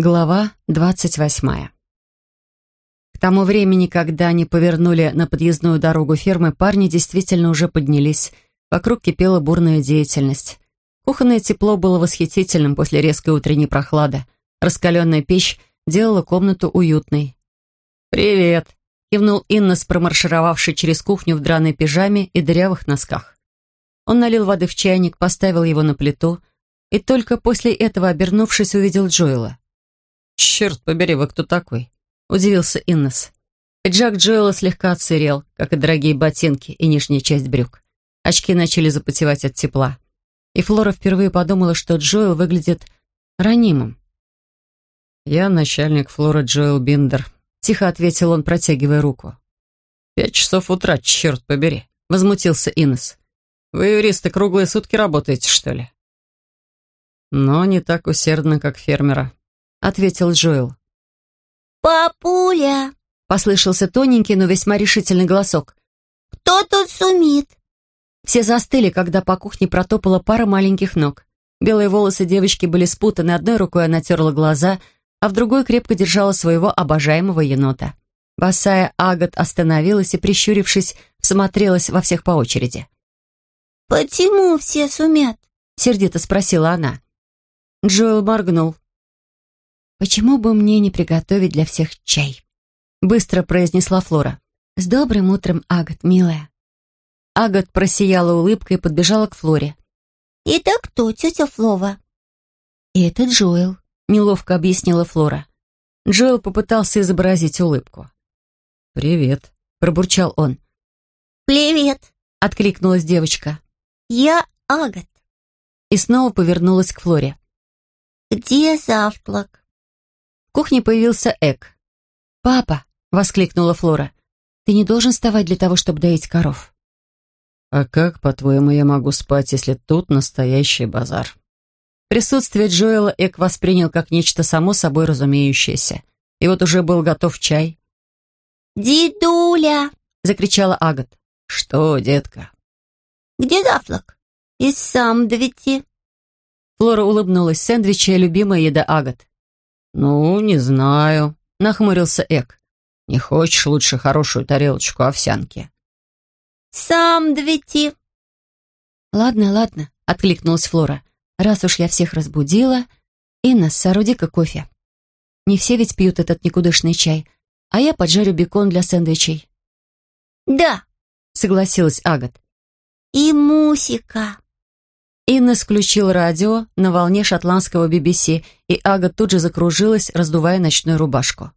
Глава двадцать восьмая. К тому времени, когда они повернули на подъездную дорогу фермы, парни действительно уже поднялись. Вокруг кипела бурная деятельность. Кухонное тепло было восхитительным после резкой утренней прохлады. Раскаленная печь делала комнату уютной. «Привет!» — кивнул Иннес, промаршировавший через кухню в драной пижаме и дырявых носках. Он налил воды в чайник, поставил его на плиту и только после этого, обернувшись, увидел Джоэла. «Черт побери, вы кто такой?» — удивился Иннес. Пиджак Джоэла слегка отсырел, как и дорогие ботинки и нижняя часть брюк. Очки начали запотевать от тепла. И Флора впервые подумала, что Джоэл выглядит ранимым. «Я начальник Флора Джоэл Биндер», — тихо ответил он, протягивая руку. «Пять часов утра, черт побери», — возмутился Иннес. «Вы, юристы, круглые сутки работаете, что ли?» «Но не так усердно, как фермера», — ответил Джоэл. «Папуля!» — послышался тоненький, но весьма решительный голосок. «Кто тут сумит?» Все застыли, когда по кухне протопала пара маленьких ног. Белые волосы девочки были спутаны, одной рукой она терла глаза, а в другой крепко держала своего обожаемого енота. Босая Агат остановилась и, прищурившись, всмотрелась во всех по очереди. «Почему все сумят?» — сердито спросила она. Джоэл моргнул. «Почему бы мне не приготовить для всех чай?» Быстро произнесла Флора. «С добрым утром, Агат, милая». Агат просияла улыбкой и подбежала к Флоре. «Это кто, тетя Флова?» «Это Джоэл», — неловко объяснила Флора. Джоэл попытался изобразить улыбку. «Привет», — пробурчал он. «Привет», — откликнулась девочка. «Я Агат». И снова повернулась к Флоре. «Где завтрак?» В кухне появился Эк. «Папа!» — воскликнула Флора. «Ты не должен вставать для того, чтобы доить коров». «А как, по-твоему, я могу спать, если тут настоящий базар?» Присутствие Джоэла Эк воспринял как нечто само собой разумеющееся. И вот уже был готов чай. «Дедуля!» — закричала Агат. «Что, детка?» «Где завтрак?» «Из сэндвичи». Флора улыбнулась. Сэндвичи — любимая еда Агат. «Ну, не знаю», — нахмурился Эк. «Не хочешь лучше хорошую тарелочку овсянки?» «Сам двести». «Ладно, ладно», — откликнулась Флора. «Раз уж я всех разбудила, Инна, сооруди-ка кофе. Не все ведь пьют этот никудышный чай, а я поджарю бекон для сэндвичей». «Да», — согласилась Агат. «И мусика». Инна включил радио на волне шотландского BBC, и Ага тут же закружилась, раздувая ночную рубашку.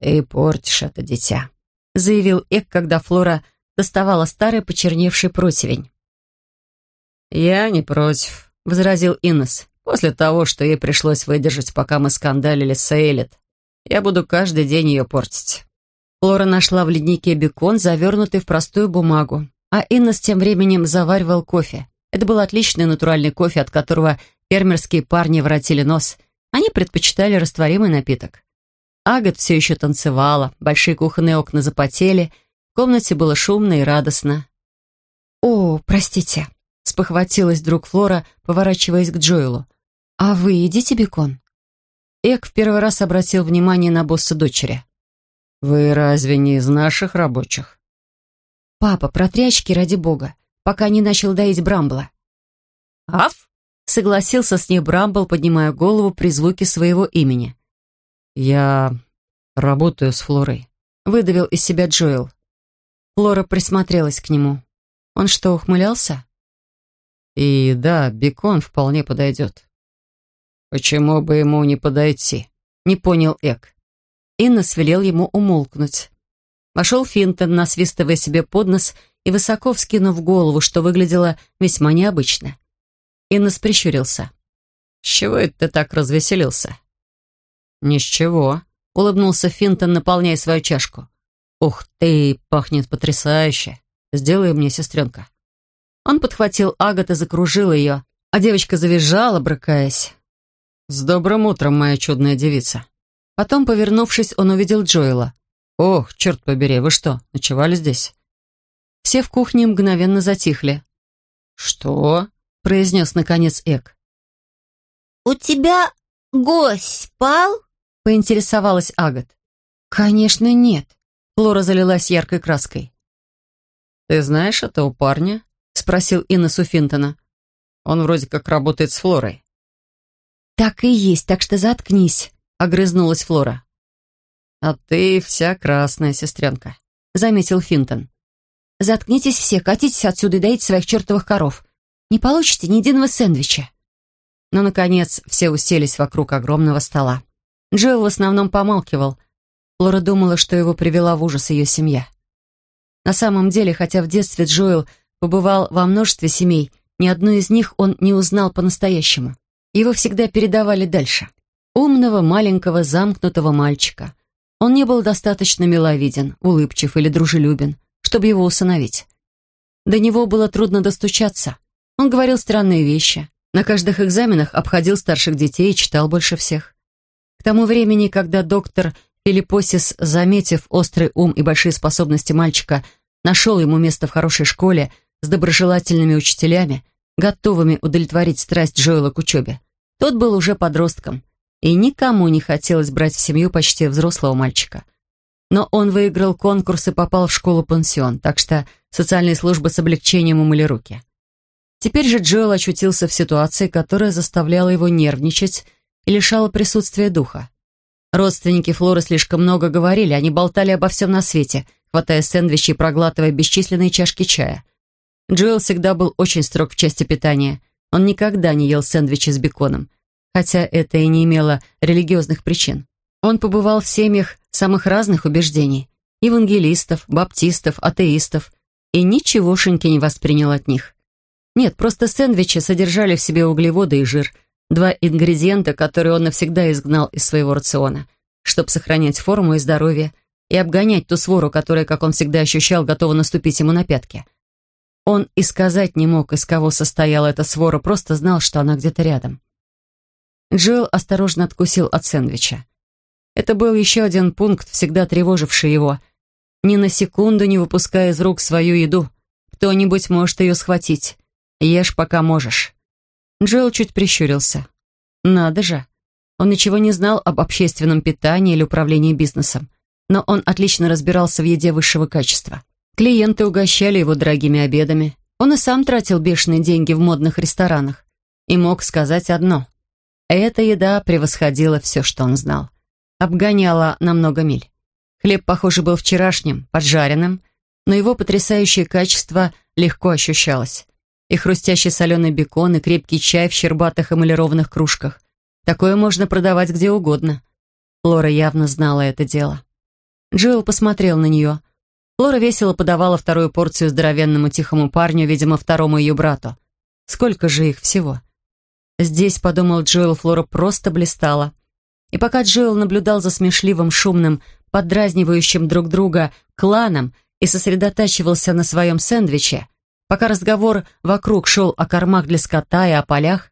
«Ты портишь это, дитя», — заявил Эк, когда Флора доставала старый почерневший противень. «Я не против», — возразил Иннес. «После того, что ей пришлось выдержать, пока мы скандалили с Эйлет, я буду каждый день ее портить». Флора нашла в леднике бекон, завернутый в простую бумагу, а Иннес тем временем заваривал кофе. Это был отличный натуральный кофе, от которого фермерские парни воротили нос. Они предпочитали растворимый напиток. Агат все еще танцевала, большие кухонные окна запотели, в комнате было шумно и радостно. «О, простите», — спохватилась вдруг Флора, поворачиваясь к Джоэлу. «А вы едите бекон?» Эк в первый раз обратил внимание на босса дочери. «Вы разве не из наших рабочих?» «Папа, протри очки ради бога пока не начал доить Брамбла. «Аф?» — согласился с ней Брамбл, поднимая голову при звуке своего имени. «Я работаю с Флорой», — выдавил из себя Джоэл. Флора присмотрелась к нему. Он что, ухмылялся? «И да, бекон вполне подойдет». «Почему бы ему не подойти?» — не понял Эк. Инна свелел ему умолкнуть. Вошел Финтон, насвистывая себе под нос и высоко вскинув голову, что выглядело весьма необычно. Иннес прищурился. «С чего это ты так развеселился?» «Ни с чего», — улыбнулся Финтон, наполняя свою чашку. «Ух ты, пахнет потрясающе! Сделай мне, сестренка». Он подхватил Агат и закружил ее, а девочка завизжала, брыкаясь. «С добрым утром, моя чудная девица». Потом, повернувшись, он увидел Джоэла. «Ох, черт побери, вы что, ночевали здесь?» Все в кухне мгновенно затихли. «Что?» — произнес наконец Эк. «У тебя гость спал?» — поинтересовалась Агат. «Конечно, нет». Флора залилась яркой краской. «Ты знаешь этого парня?» — спросил Иннесу Финтона. «Он вроде как работает с Флорой». «Так и есть, так что заткнись», — огрызнулась Флора. «А ты вся красная, сестренка», — заметил Финтон. «Заткнитесь все, катитесь отсюда и дайте своих чертовых коров. Не получите ни единого сэндвича». Но, наконец, все уселись вокруг огромного стола. Джилл в основном помалкивал. Флора думала, что его привела в ужас ее семья. На самом деле, хотя в детстве Джоэл побывал во множестве семей, ни одну из них он не узнал по-настоящему. Его всегда передавали дальше. Умного, маленького, замкнутого мальчика. Он не был достаточно миловиден, улыбчив или дружелюбен, чтобы его усыновить. До него было трудно достучаться. Он говорил странные вещи. На каждых экзаменах обходил старших детей и читал больше всех. К тому времени, когда доктор Филиппосис, заметив острый ум и большие способности мальчика, нашел ему место в хорошей школе с доброжелательными учителями, готовыми удовлетворить страсть Джоэла к учебе. Тот был уже подростком, и никому не хотелось брать в семью почти взрослого мальчика. Но он выиграл конкурс и попал в школу-пансион, так что социальные службы с облегчением умыли руки. Теперь же Джоэл очутился в ситуации, которая заставляла его нервничать и лишала присутствия духа. Родственники Флоры слишком много говорили, они болтали обо всем на свете, хватая сэндвичи и проглатывая бесчисленные чашки чая. Джоэл всегда был очень строг в части питания. Он никогда не ел сэндвичи с беконом, хотя это и не имело религиозных причин. Он побывал в семьях самых разных убеждений – евангелистов, баптистов, атеистов, и ничегошеньки не воспринял от них. Нет, просто сэндвичи содержали в себе углеводы и жир, два ингредиента, которые он навсегда изгнал из своего рациона, чтобы сохранять форму и здоровье и обгонять ту свору, которая, как он всегда ощущал, готова наступить ему на пятки – он и сказать не мог, из кого состояла эта свора, просто знал, что она где-то рядом. Джилл осторожно откусил от сэндвича. Это был еще один пункт, всегда тревоживший его. Ни на секунду не выпуская из рук свою еду. Кто-нибудь может ее схватить. Ешь, пока можешь. Джилл чуть прищурился. Надо же. Он ничего не знал об общественном питании или управлении бизнесом. Но он отлично разбирался в еде высшего качества. Клиенты угощали его дорогими обедами. Он и сам тратил бешеные деньги в модных ресторанах. И мог сказать одно. Эта еда превосходила все, что он знал. Обгоняла на много миль. Хлеб, похоже, был вчерашним, поджаренным, но его потрясающее качество легко ощущалось. И хрустящий соленый бекон, и крепкий чай в щербатых эмалированных кружках. Такое можно продавать где угодно. Лора явно знала это дело. Джилл посмотрел на нее — Флора весело подавала вторую порцию здоровенному тихому парню, видимо, второму ее брату. Сколько же их всего? Здесь, подумал Джоэл, Флора просто блистала. И пока Джоэл наблюдал за смешливым, шумным, поддразнивающим друг друга кланом и сосредотачивался на своем сэндвиче, пока разговор вокруг шел о кормах для скота и о полях,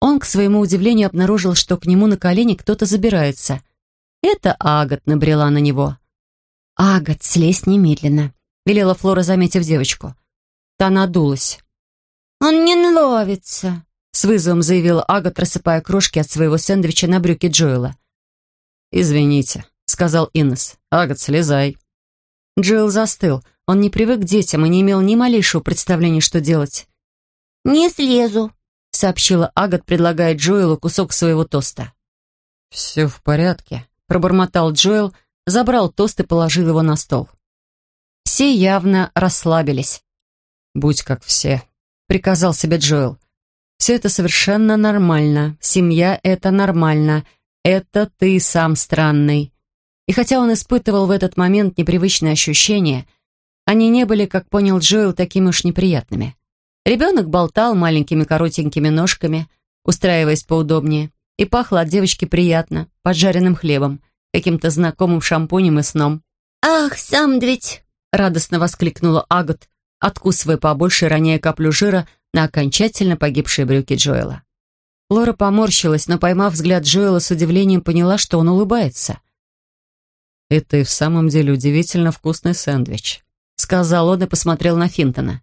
он, к своему удивлению, обнаружил, что к нему на колени кто-то забирается. Это Агат набрела на него. «Агат, слезь немедленно», — велела Флора, заметив девочку. Та надулась. «Он не нравится», — с вызовом заявила Агат, рассыпая крошки от своего сэндвича на брюки Джоэла. «Извините», — сказал Иннес. «Агат, слезай». Джоэл застыл. Он не привык к детям и не имел ни малейшего представления, что делать. «Не слезу», — сообщила Агат, предлагая Джоэлу кусок своего тоста. «Все в порядке», — пробормотал Джоэл, — забрал тост и положил его на стол. Все явно расслабились. «Будь как все», — приказал себе Джоэл. «Все это совершенно нормально. Семья — это нормально. Это ты сам странный». И хотя он испытывал в этот момент непривычные ощущения, они не были, как понял Джоэл, такими уж неприятными. Ребенок болтал маленькими коротенькими ножками, устраиваясь поудобнее, и пахло от девочки приятно, поджаренным хлебом каким-то знакомым шампунем и сном. «Ах, сам ведь!» — радостно воскликнула Агат, откусывая побольше, роняя каплю жира на окончательно погибшие брюки Джоэла. Лора поморщилась, но, поймав взгляд Джоэла, с удивлением поняла, что он улыбается. «Это и в самом деле удивительно вкусный сэндвич», — сказал он и посмотрел на Финтона.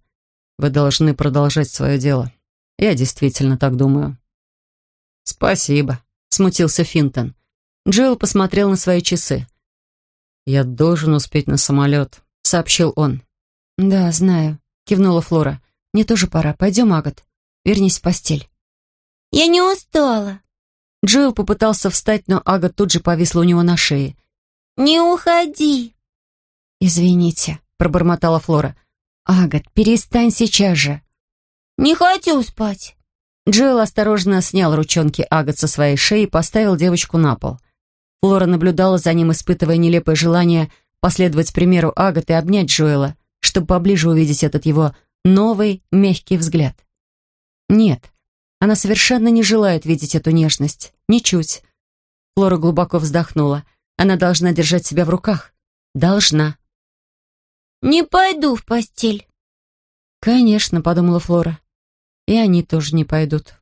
«Вы должны продолжать свое дело. Я действительно так думаю». «Спасибо», — смутился Финтон. Джоэл посмотрел на свои часы. «Я должен успеть на самолет», — сообщил он. «Да, знаю», — кивнула Флора. «Мне тоже пора. Пойдем, Агат. Вернись в постель». «Я не устала». Джоэл попытался встать, но Агат тут же повисла у него на шее. «Не уходи!» «Извините», — пробормотала Флора. «Агат, перестань сейчас же!» «Не хочу спать!» Джоэл осторожно снял ручонки Агат со своей шеи и поставил девочку на пол. Флора наблюдала за ним, испытывая нелепое желание последовать примеру Агат и обнять Джоэла, чтобы поближе увидеть этот его новый, мягкий взгляд. Нет, она совершенно не желает видеть эту нежность. Ничуть. Флора глубоко вздохнула. Она должна держать себя в руках. Должна. «Не пойду в постель». «Конечно», — подумала Флора. «И они тоже не пойдут».